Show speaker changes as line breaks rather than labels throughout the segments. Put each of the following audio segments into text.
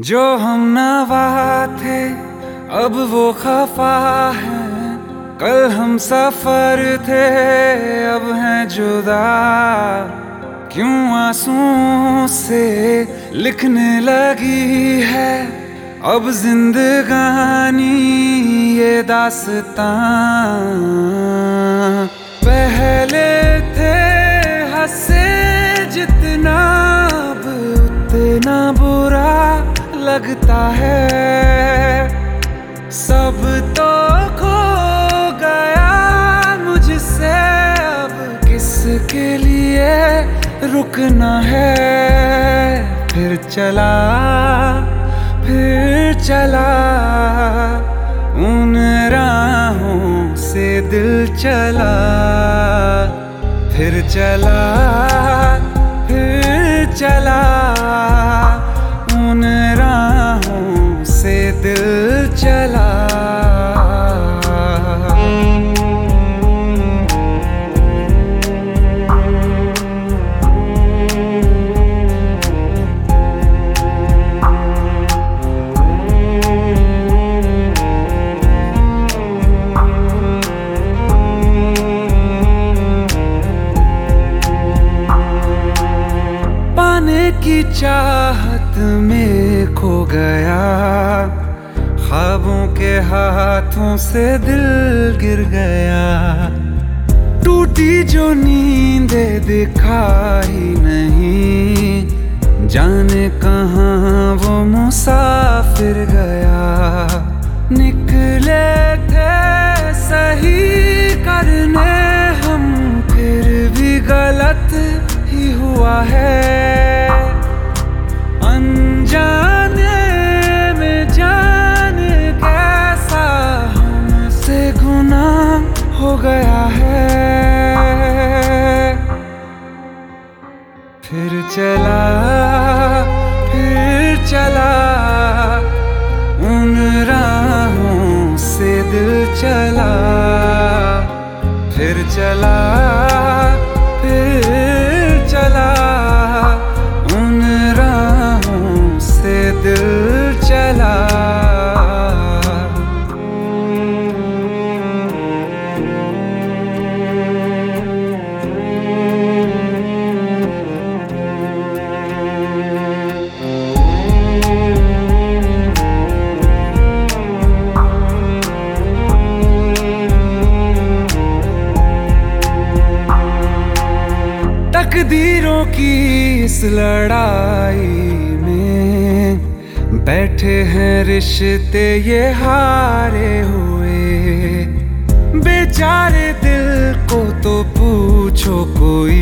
जो हम नवा थे, अब वो खफा है। कल हम सफ़र थे, अब हैं जुदा। क्यों आँसू से लिखने लगी है? अब जिंदगानी ये दास्तां। पहले रुकना है, फिर चला फिर चला। उन राहों से दिल चला, फिर चला फिर चला। की चाहत में खो गया। ख्वाबों के हाथों से दिल गिर गया। टूटी जो नींदे दिखाई नहीं। जाने कहाँ वो मुसाफिर गया। निकले थे सही करने हम, फिर भी गलत ही हुआ है। कैसा गुनाह हो गया है। फिर चला फिर चला, उन राहों से दिल चला। फिर चला। तकदीरों की इस लड़ाई में बैठे हैं रिश्ते ये हारे हुए। बेचारे दिल को तो पूछो कोई,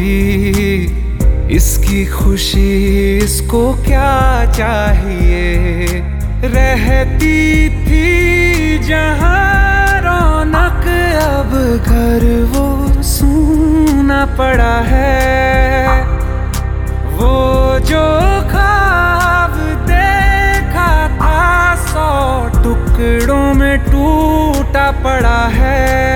इसकी खुशी इसको क्या चाहिए? रहती थी जहाँ रौनक, अब घर वो पड़ा है। वो जो खाब देखा था सौ टुकड़ों में टूटा पड़ा है।